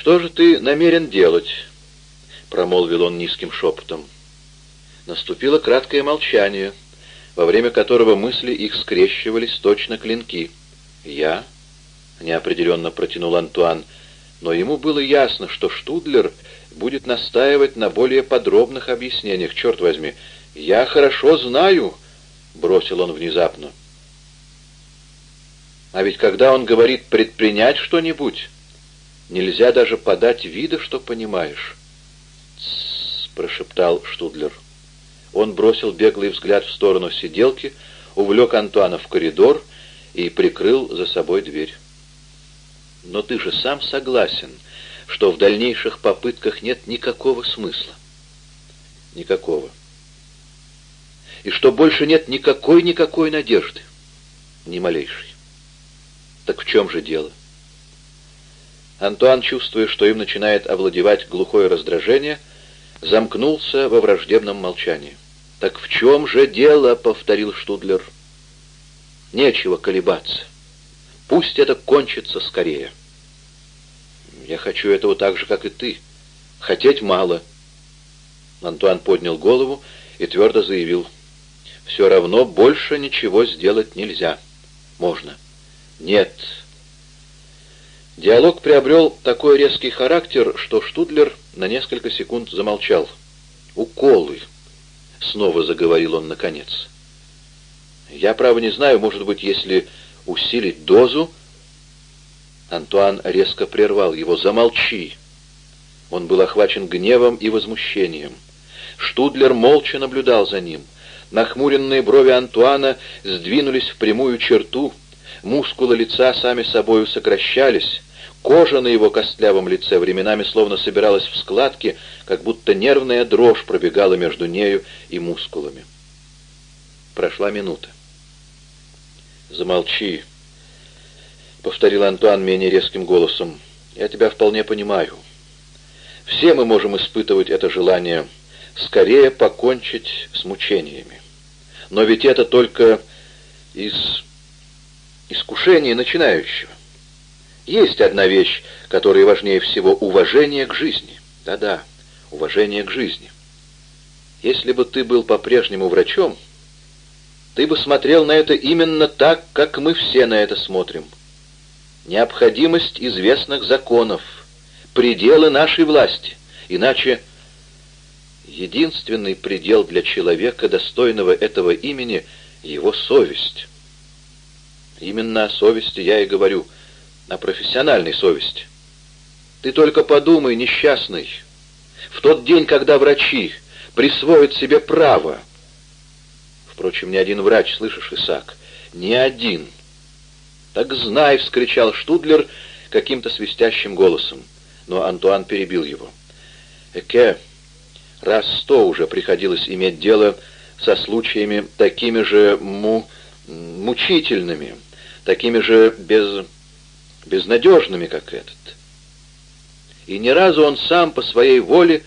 «Что же ты намерен делать?» — промолвил он низким шепотом. Наступило краткое молчание, во время которого мысли их скрещивались точно клинки. «Я?» — неопределенно протянул Антуан, но ему было ясно, что Штудлер будет настаивать на более подробных объяснениях. «Черт возьми, я хорошо знаю!» — бросил он внезапно. А ведь когда он говорит «предпринять что-нибудь», нельзя даже подать вида, что понимаешь. «Тссс», — прошептал Штудлер. Он бросил беглый взгляд в сторону сиделки, увлек Антуана в коридор и прикрыл за собой дверь. «Но ты же сам согласен, что в дальнейших попытках нет никакого смысла». «Никакого». «И что больше нет никакой-никакой надежды?» «Ни малейшей». Так в чем же дело? Антуан, чувствуя, что им начинает овладевать глухое раздражение, замкнулся во враждебном молчании. «Так в чем же дело?» — повторил Штудлер. «Нечего колебаться. Пусть это кончится скорее». «Я хочу этого так же, как и ты. Хотеть мало». Антуан поднял голову и твердо заявил. «Все равно больше ничего сделать нельзя. Можно». Нет. Диалог приобрел такой резкий характер, что Штудлер на несколько секунд замолчал. «Уколы», — снова заговорил он наконец. «Я, право, не знаю, может быть, если усилить дозу...» Антуан резко прервал его. «Замолчи!» Он был охвачен гневом и возмущением. Штудлер молча наблюдал за ним. Нахмуренные брови Антуана сдвинулись в прямую черту, Мускулы лица сами собою сокращались, кожа на его костлявом лице временами словно собиралась в складки, как будто нервная дрожь пробегала между нею и мускулами. Прошла минута. «Замолчи», — повторил Антуан менее резким голосом. «Я тебя вполне понимаю. Все мы можем испытывать это желание скорее покончить с мучениями. Но ведь это только из искушение начинающего. Есть одна вещь, которая важнее всего — уважение к жизни. Да-да, уважение к жизни. Если бы ты был по-прежнему врачом, ты бы смотрел на это именно так, как мы все на это смотрим. Необходимость известных законов, пределы нашей власти. Иначе единственный предел для человека, достойного этого имени, — его совесть. Именно о совести я и говорю, о профессиональной совести. Ты только подумай, несчастный, в тот день, когда врачи присвоят себе право. Впрочем, ни один врач, слышишь, Исаак, ни один. Так знай, — вскричал Штудлер каким-то свистящим голосом, но Антуан перебил его. Эке, раз сто уже приходилось иметь дело со случаями такими же му... мучительными, такими же без... безнадежными, как этот. И ни разу он сам по своей воле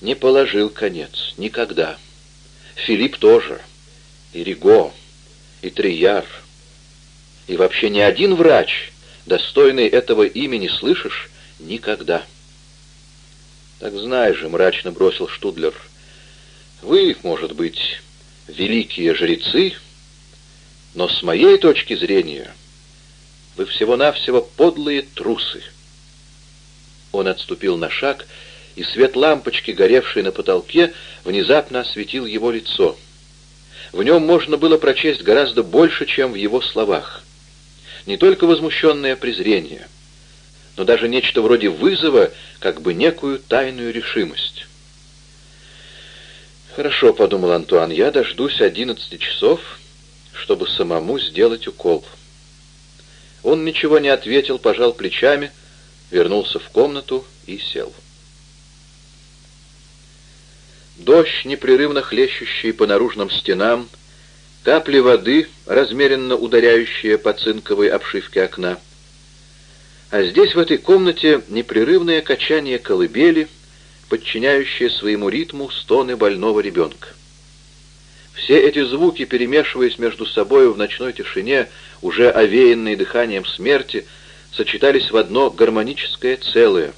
не положил конец. Никогда. Филипп тоже. И Риго. И Трияр. И вообще ни один врач, достойный этого имени, слышишь, никогда. Так знаешь же, мрачно бросил Штудлер, вы, может быть, великие жрецы, но с моей точки зрения вы всего-навсего подлые трусы. Он отступил на шаг, и свет лампочки, горевшей на потолке, внезапно осветил его лицо. В нем можно было прочесть гораздо больше, чем в его словах. Не только возмущенное презрение, но даже нечто вроде вызова, как бы некую тайную решимость. «Хорошо», — подумал Антуан, — «я дождусь одиннадцати часов» чтобы самому сделать укол. Он ничего не ответил, пожал плечами, вернулся в комнату и сел. Дождь, непрерывно хлещущий по наружным стенам, капли воды, размеренно ударяющие по цинковой обшивке окна. А здесь, в этой комнате, непрерывное качание колыбели, подчиняющее своему ритму стоны больного ребенка. Все эти звуки, перемешиваясь между собой в ночной тишине, уже овеянные дыханием смерти, сочетались в одно гармоническое целое,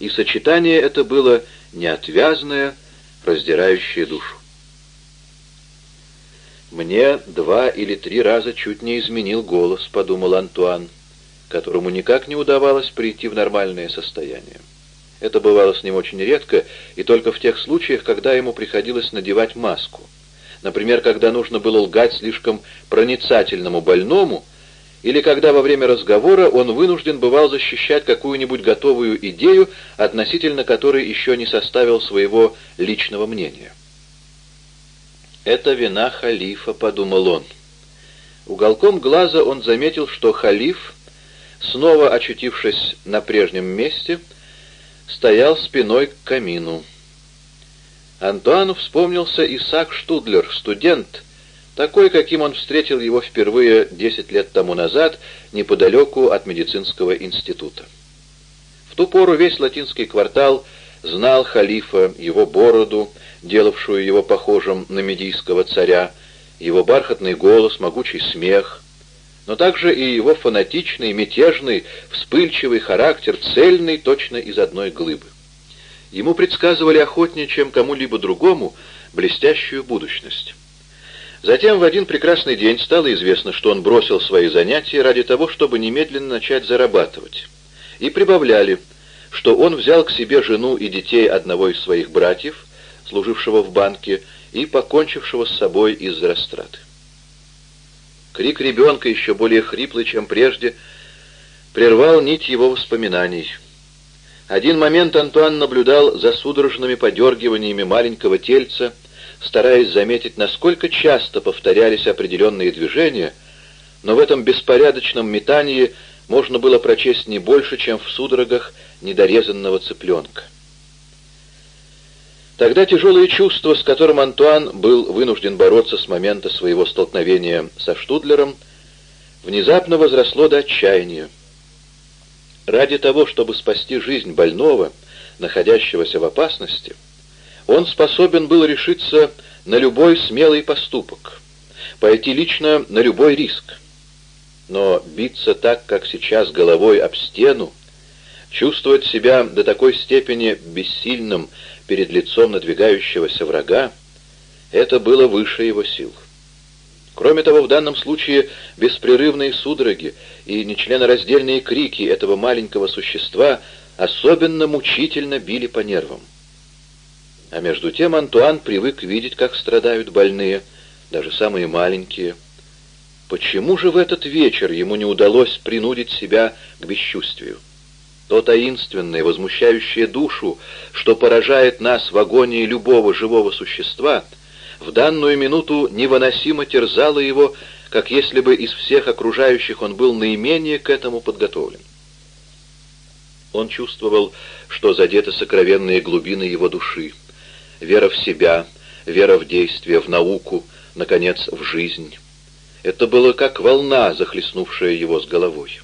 и сочетание это было неотвязное, раздирающее душу. «Мне два или три раза чуть не изменил голос», — подумал Антуан, которому никак не удавалось прийти в нормальное состояние. Это бывало с ним очень редко и только в тех случаях, когда ему приходилось надевать маску. Например, когда нужно было лгать слишком проницательному больному, или когда во время разговора он вынужден бывал защищать какую-нибудь готовую идею, относительно которой еще не составил своего личного мнения. «Это вина халифа», — подумал он. Уголком глаза он заметил, что халиф, снова очутившись на прежнем месте, стоял спиной к камину. Антуану вспомнился Исаак Штудлер, студент, такой, каким он встретил его впервые десять лет тому назад, неподалеку от медицинского института. В ту пору весь латинский квартал знал халифа, его бороду, делавшую его похожим на медийского царя, его бархатный голос, могучий смех, но также и его фанатичный, мятежный, вспыльчивый характер, цельный точно из одной глыбы. Ему предсказывали охотнее, чем кому-либо другому, блестящую будущность. Затем в один прекрасный день стало известно, что он бросил свои занятия ради того, чтобы немедленно начать зарабатывать. И прибавляли, что он взял к себе жену и детей одного из своих братьев, служившего в банке, и покончившего с собой из-за растраты. Крик ребенка, еще более хриплый, чем прежде, прервал нить его воспоминаний. Один момент Антуан наблюдал за судорожными подергиваниями маленького тельца, стараясь заметить, насколько часто повторялись определенные движения, но в этом беспорядочном метании можно было прочесть не больше, чем в судорогах недорезанного цыпленка. Тогда тяжелое чувство, с которым Антуан был вынужден бороться с момента своего столкновения со Штудлером, внезапно возросло до отчаяния. Ради того, чтобы спасти жизнь больного, находящегося в опасности, он способен был решиться на любой смелый поступок, пойти лично на любой риск. Но биться так, как сейчас, головой об стену, чувствовать себя до такой степени бессильным перед лицом надвигающегося врага, это было выше его сил. Кроме того, в данном случае беспрерывные судороги и нечленораздельные крики этого маленького существа особенно мучительно били по нервам. А между тем Антуан привык видеть, как страдают больные, даже самые маленькие. Почему же в этот вечер ему не удалось принудить себя к бесчувствию? То таинственное, возмущающее душу, что поражает нас в агонии любого живого существа, в данную минуту невыносимо терзало его, как если бы из всех окружающих он был наименее к этому подготовлен. Он чувствовал, что задеты сокровенные глубины его души, вера в себя, вера в действие, в науку, наконец, в жизнь. Это было как волна, захлестнувшая его с головой.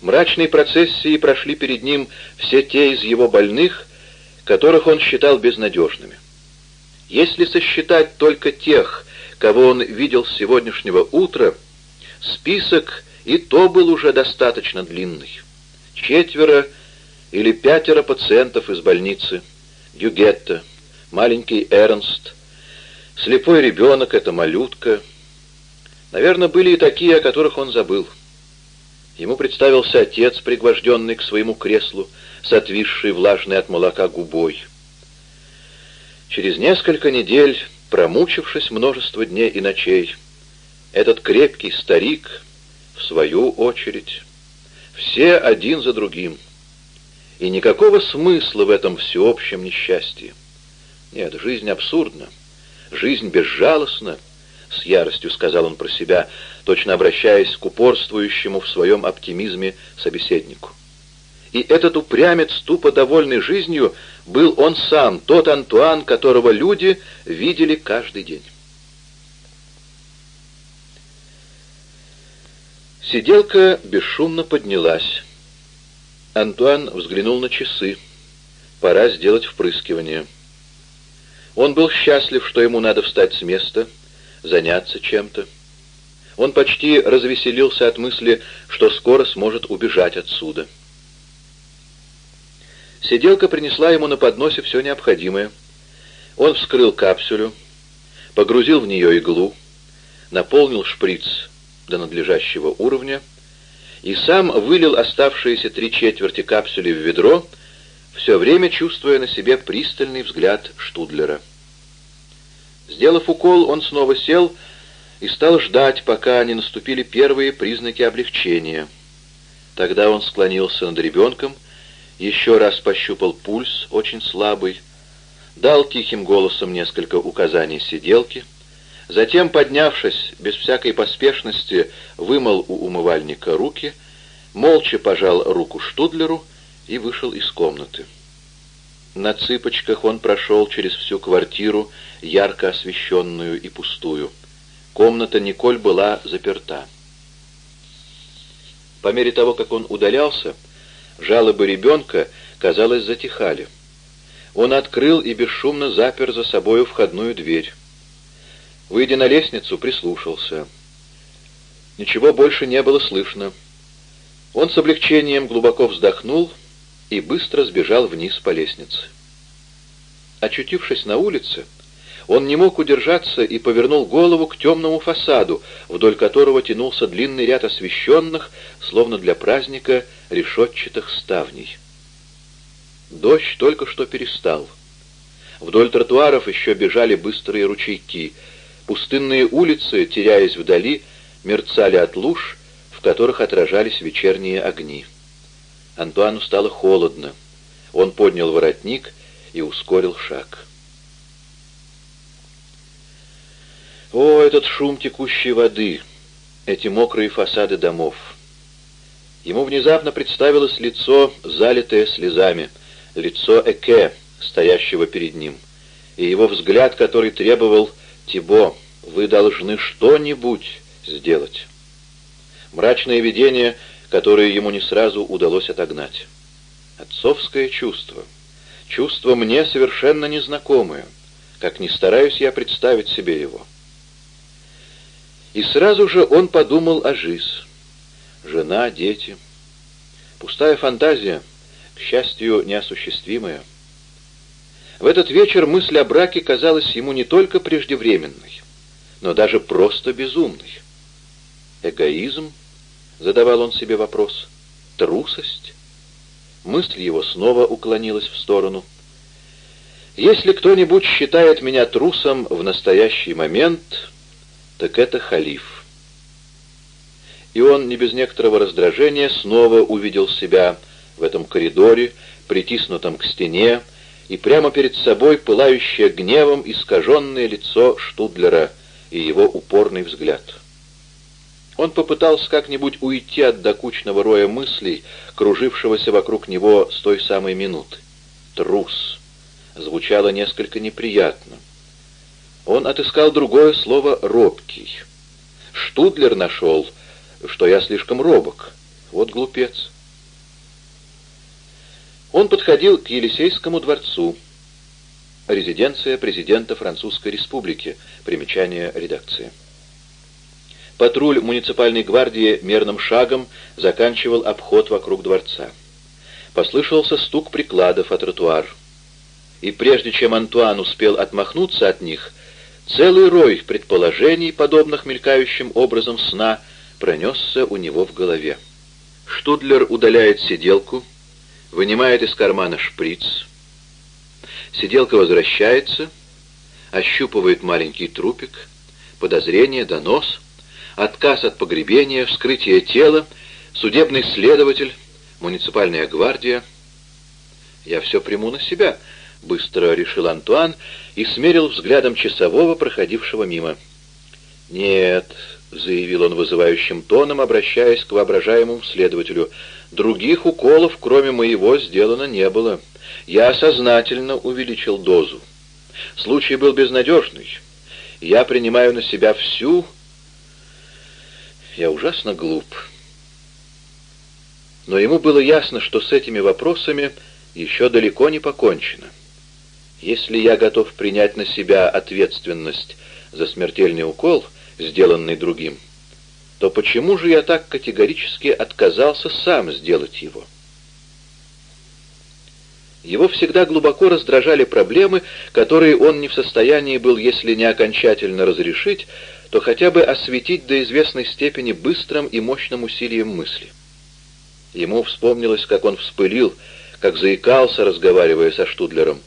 Мрачной процессии прошли перед ним все те из его больных, которых он считал безнадежными. Если сосчитать только тех, кого он видел с сегодняшнего утра, список и то был уже достаточно длинный. Четверо или пятеро пациентов из больницы, Дюгетта, маленький Эрнст, слепой ребенок, это малютка. Наверное, были и такие, о которых он забыл. Ему представился отец, пригвожденный к своему креслу, с отвисшей влажной от молока губой. Через несколько недель, промучившись множество дней и ночей, этот крепкий старик, в свою очередь, все один за другим. И никакого смысла в этом всеобщем несчастье. Нет, жизнь абсурдна, жизнь безжалостна, — с яростью сказал он про себя, точно обращаясь к упорствующему в своем оптимизме собеседнику. И этот упрямец, тупо довольный жизнью, был он сам, тот Антуан, которого люди видели каждый день. Сиделка бесшумно поднялась. Антуан взглянул на часы. Пора сделать впрыскивание. Он был счастлив, что ему надо встать с места, заняться чем-то. Он почти развеселился от мысли, что скоро сможет убежать отсюда. Сиделка принесла ему на подносе все необходимое. Он вскрыл капсулю, погрузил в нее иглу, наполнил шприц до надлежащего уровня и сам вылил оставшиеся три четверти капсули в ведро, все время чувствуя на себе пристальный взгляд Штудлера. Сделав укол, он снова сел и стал ждать, пока не наступили первые признаки облегчения. Тогда он склонился над ребенком, еще раз пощупал пульс, очень слабый, дал тихим голосом несколько указаний сиделки, затем, поднявшись без всякой поспешности, вымыл у умывальника руки, молча пожал руку Штудлеру и вышел из комнаты. На цыпочках он прошел через всю квартиру, ярко освещенную и пустую. Комната Николь была заперта. По мере того, как он удалялся, жалобы ребенка, казалось, затихали. Он открыл и бесшумно запер за собою входную дверь. Выйдя на лестницу, прислушался. Ничего больше не было слышно. Он с облегчением глубоко вздохнул и быстро сбежал вниз по лестнице. Очутившись на улице, он не мог удержаться и повернул голову к темному фасаду, вдоль которого тянулся длинный ряд освещенных, словно для праздника, решетчатых ставней. Дождь только что перестал. Вдоль тротуаров еще бежали быстрые ручейки. Пустынные улицы, теряясь вдали, мерцали от луж, в которых отражались вечерние огни. Антуану стало холодно. Он поднял воротник и ускорил шаг. О, этот шум текущей воды, эти мокрые фасады домов! Ему внезапно представилось лицо, залитое слезами, лицо Эке, стоящего перед ним, и его взгляд, который требовал «Тибо, вы должны что-нибудь сделать». Мрачное видение, которое ему не сразу удалось отогнать. Отцовское чувство. Чувство мне совершенно незнакомое, как не стараюсь я представить себе его. И сразу же он подумал о Жиз. Жена, дети. Пустая фантазия, к счастью, неосуществимая. В этот вечер мысль о браке казалась ему не только преждевременной, но даже просто безумной. Эгоизм? Задавал он себе вопрос. Трусость? Мысль его снова уклонилась в сторону. Если кто-нибудь считает меня трусом в настоящий момент, так это халиф. И он не без некоторого раздражения снова увидел себя в этом коридоре, притиснутом к стене, и прямо перед собой пылающее гневом искаженное лицо Штудлера и его упорный взгляд. Он попытался как-нибудь уйти от докучного роя мыслей, кружившегося вокруг него с той самой минуты. «Трус» звучало несколько неприятно. Он отыскал другое слово «робкий». Штудлер нашел, что я слишком робок. Вот глупец. Он подходил к Елисейскому дворцу. Резиденция президента Французской Республики. Примечание редакции. Патруль муниципальной гвардии мерным шагом заканчивал обход вокруг дворца. Послышался стук прикладов о тротуар. И прежде чем Антуан успел отмахнуться от них, Целый рой предположений, подобных мелькающим образом сна, пронесся у него в голове. Штудлер удаляет сиделку, вынимает из кармана шприц. Сиделка возвращается, ощупывает маленький трупик, подозрение, донос, отказ от погребения, вскрытие тела, судебный следователь, муниципальная гвардия. «Я все приму на себя», — быстро решил Антуан и смерил взглядом часового, проходившего мимо. «Нет», — заявил он вызывающим тоном, обращаясь к воображаемому следователю, — «других уколов, кроме моего, сделано не было. Я сознательно увеличил дозу. Случай был безнадежный. Я принимаю на себя всю... Я ужасно глуп». Но ему было ясно, что с этими вопросами еще далеко не покончено. Если я готов принять на себя ответственность за смертельный укол, сделанный другим, то почему же я так категорически отказался сам сделать его? Его всегда глубоко раздражали проблемы, которые он не в состоянии был, если не окончательно разрешить, то хотя бы осветить до известной степени быстрым и мощным усилием мысли. Ему вспомнилось, как он вспылил, как заикался, разговаривая со Штудлером.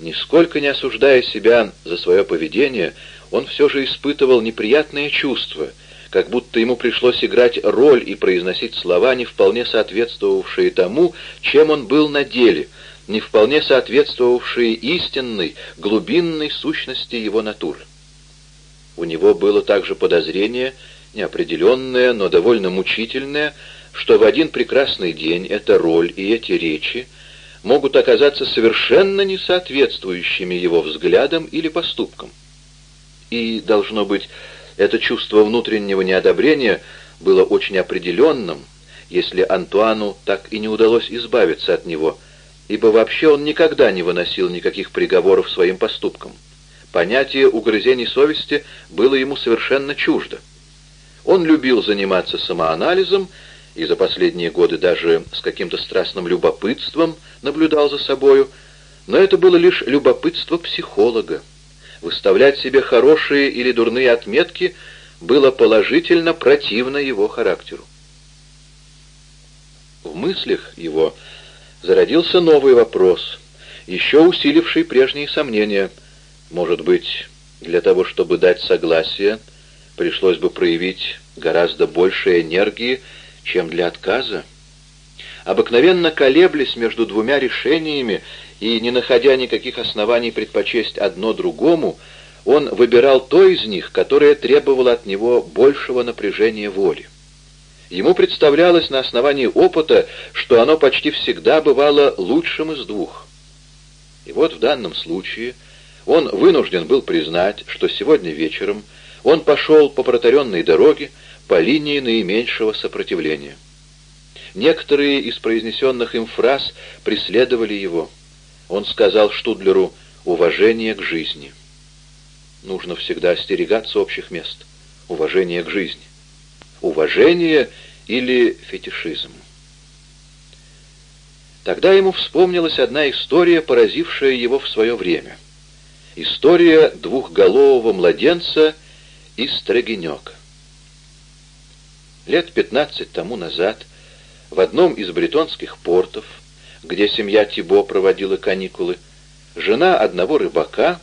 Нисколько не осуждая себя за свое поведение, он все же испытывал неприятное чувство, как будто ему пришлось играть роль и произносить слова, не вполне соответствовавшие тому, чем он был на деле, не вполне соответствовавшие истинной, глубинной сущности его натуры. У него было также подозрение, неопределенное, но довольно мучительное, что в один прекрасный день эта роль и эти речи могут оказаться совершенно не соответствующими его взглядам или поступкам. И, должно быть, это чувство внутреннего неодобрения было очень определенным, если Антуану так и не удалось избавиться от него, ибо вообще он никогда не выносил никаких приговоров своим поступкам. Понятие угрызений совести было ему совершенно чуждо. Он любил заниматься самоанализом и за последние годы даже с каким-то страстным любопытством наблюдал за собою, но это было лишь любопытство психолога. Выставлять себе хорошие или дурные отметки было положительно противно его характеру. В мыслях его зародился новый вопрос, еще усиливший прежние сомнения. Может быть, для того, чтобы дать согласие, пришлось бы проявить гораздо больше энергии, чем для отказа. Обыкновенно колеблясь между двумя решениями и не находя никаких оснований предпочесть одно другому, он выбирал то из них, которое требовало от него большего напряжения воли. Ему представлялось на основании опыта, что оно почти всегда бывало лучшим из двух. И вот в данном случае он вынужден был признать, что сегодня вечером он пошел по протаренной дороге по линии наименьшего сопротивления. Некоторые из произнесенных им фраз преследовали его. Он сказал Штудлеру «уважение к жизни». Нужно всегда остерегаться общих мест. Уважение к жизни. Уважение или фетишизм. Тогда ему вспомнилась одна история, поразившая его в свое время. История двухголового младенца из Строгинека. Лет пятнадцать тому назад в одном из бретонских портов, где семья Тибо проводила каникулы, жена одного рыбака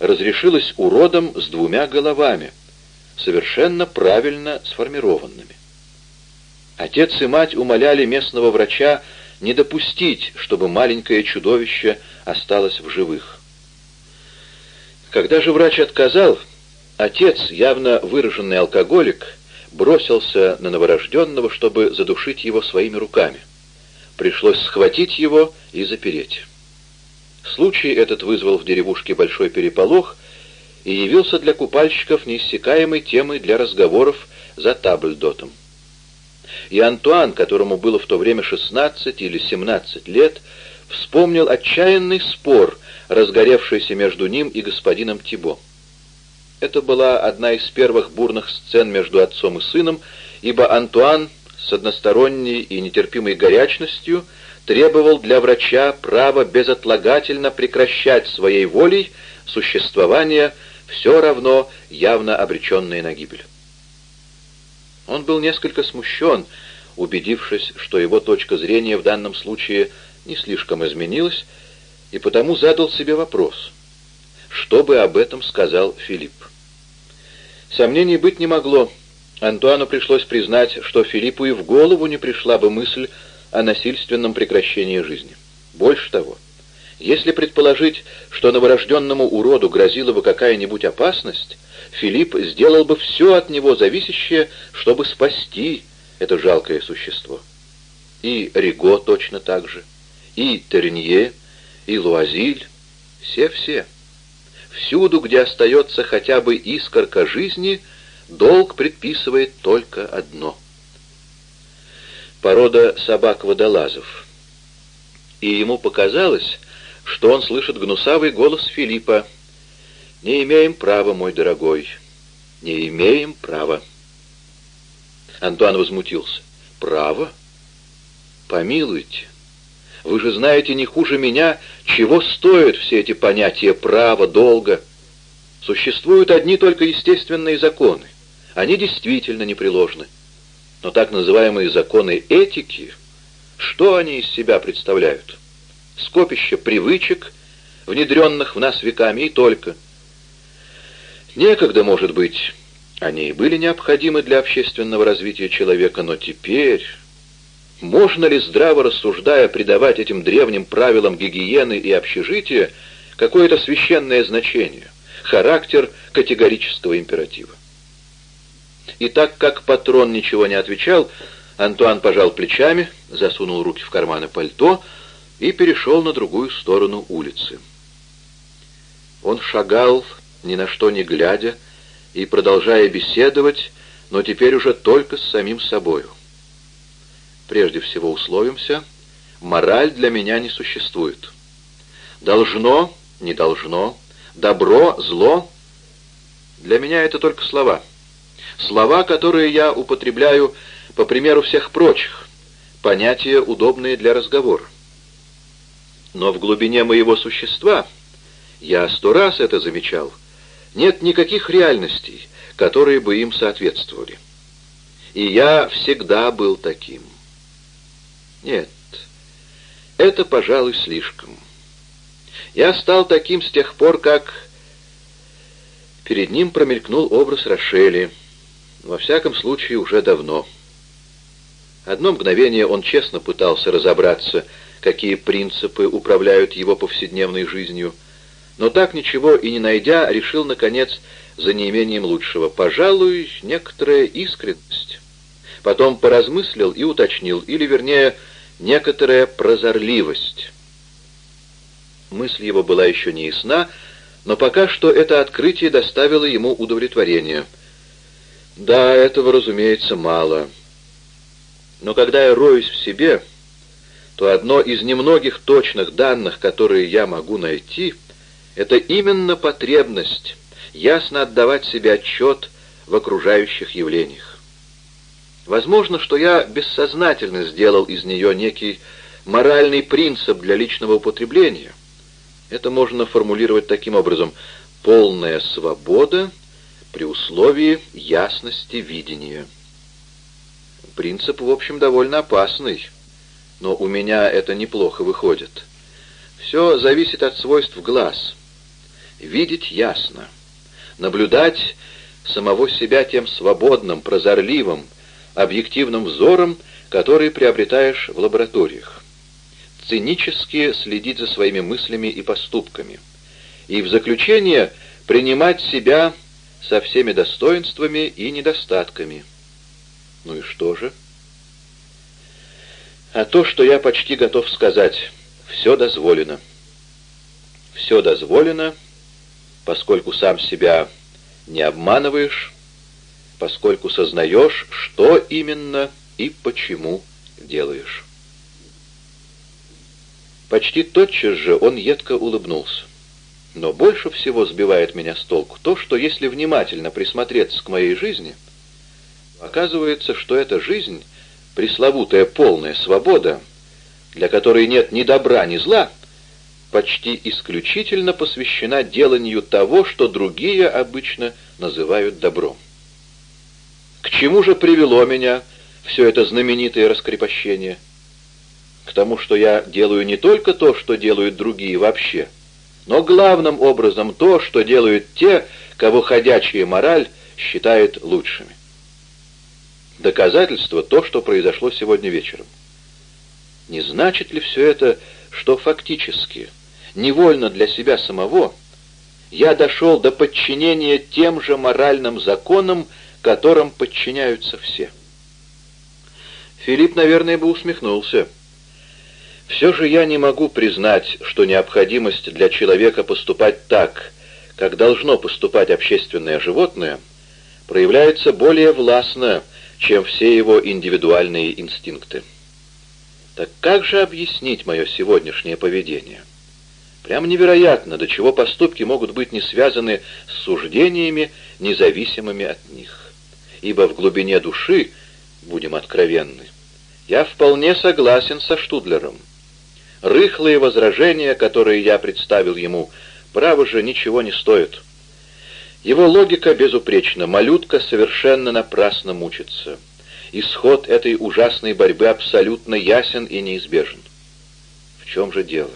разрешилась уродом с двумя головами, совершенно правильно сформированными. Отец и мать умоляли местного врача не допустить, чтобы маленькое чудовище осталось в живых. Когда же врач отказал, отец, явно выраженный алкоголик, бросился на новорожденного, чтобы задушить его своими руками. Пришлось схватить его и запереть. Случай этот вызвал в деревушке большой переполох и явился для купальщиков неиссякаемой темой для разговоров за табльдотом. И Антуан, которому было в то время 16 или 17 лет, вспомнил отчаянный спор, разгоревшийся между ним и господином Тибо. Это была одна из первых бурных сцен между отцом и сыном, ибо Антуан с односторонней и нетерпимой горячностью требовал для врача права безотлагательно прекращать своей волей существование все равно явно обреченное на гибель. Он был несколько смущен, убедившись, что его точка зрения в данном случае не слишком изменилась, и потому задал себе вопрос, что бы об этом сказал Филипп. Сомнений быть не могло. Антуану пришлось признать, что Филиппу и в голову не пришла бы мысль о насильственном прекращении жизни. Больше того, если предположить, что новорожденному уроду грозила бы какая-нибудь опасность, Филипп сделал бы все от него зависящее, чтобы спасти это жалкое существо. И Риго точно так же, и Тернье, и Луазиль, все-все. Всюду, где остается хотя бы искорка жизни, долг предписывает только одно. Порода собак-водолазов. И ему показалось, что он слышит гнусавый голос Филиппа. «Не имеем права, мой дорогой, не имеем права». Антуан возмутился. «Право? Помилуйте. Вы же знаете не хуже меня, чего стоят все эти понятия права, долга. Существуют одни только естественные законы. Они действительно непреложны. Но так называемые законы этики, что они из себя представляют? Скопище привычек, внедренных в нас веками, и только. Некогда, может быть, они и были необходимы для общественного развития человека, но теперь... Можно ли, здраво рассуждая, придавать этим древним правилам гигиены и общежития какое-то священное значение, характер категорического императива? И так как патрон ничего не отвечал, Антуан пожал плечами, засунул руки в карманы пальто и перешел на другую сторону улицы. Он шагал, ни на что не глядя, и продолжая беседовать, но теперь уже только с самим собою. Прежде всего условимся, мораль для меня не существует. Должно, не должно, добро, зло — для меня это только слова. Слова, которые я употребляю по примеру всех прочих, понятия, удобные для разговора. Но в глубине моего существа, я сто раз это замечал, — нет никаких реальностей, которые бы им соответствовали. И я всегда был таким. Нет, это, пожалуй, слишком. Я стал таким с тех пор, как... Перед ним промелькнул образ Рошели. Во всяком случае, уже давно. Одно мгновение он честно пытался разобраться, какие принципы управляют его повседневной жизнью — но так ничего и не найдя, решил, наконец, за неимением лучшего. Пожалуй, некоторая искренность. Потом поразмыслил и уточнил, или, вернее, некоторая прозорливость. Мысль его была еще не ясна, но пока что это открытие доставило ему удовлетворение. Да, этого, разумеется, мало. Но когда я роюсь в себе, то одно из немногих точных данных, которые я могу найти — это именно потребность ясно отдавать себе отчет в окружающих явлениях. Возможно, что я бессознательно сделал из нее некий моральный принцип для личного употребления. Это можно формулировать таким образом «полная свобода при условии ясности видения». Принцип, в общем, довольно опасный, но у меня это неплохо выходит. Все зависит от свойств глаз видеть ясно, наблюдать самого себя тем свободным, прозорливым, объективным взором, который приобретаешь в лабораториях, цинически следить за своими мыслями и поступками, и в заключение принимать себя со всеми достоинствами и недостатками. Ну и что же? А то, что я почти готов сказать, все дозволено. Все дозволено — поскольку сам себя не обманываешь, поскольку сознаешь, что именно и почему делаешь. Почти тотчас же он едко улыбнулся. Но больше всего сбивает меня с толку то, что если внимательно присмотреться к моей жизни, оказывается, что эта жизнь, пресловутая полная свобода, для которой нет ни добра, ни зла, почти исключительно посвящена деланию того, что другие обычно называют добром. К чему же привело меня все это знаменитое раскрепощение? К тому, что я делаю не только то, что делают другие вообще, но главным образом то, что делают те, кого ходячая мораль считает лучшими. Доказательство то, что произошло сегодня вечером. Не значит ли все это, что фактически невольно для себя самого, я дошел до подчинения тем же моральным законам, которым подчиняются все. Филипп, наверное, бы усмехнулся. Все же я не могу признать, что необходимость для человека поступать так, как должно поступать общественное животное, проявляется более властно, чем все его индивидуальные инстинкты. Так как же объяснить мое сегодняшнее поведение? Прямо невероятно, до чего поступки могут быть не связаны с суждениями, независимыми от них. Ибо в глубине души, будем откровенны, я вполне согласен со Штудлером. Рыхлые возражения, которые я представил ему, право же, ничего не стоят. Его логика безупречна, малютка совершенно напрасно мучится. Исход этой ужасной борьбы абсолютно ясен и неизбежен. В чем же дело?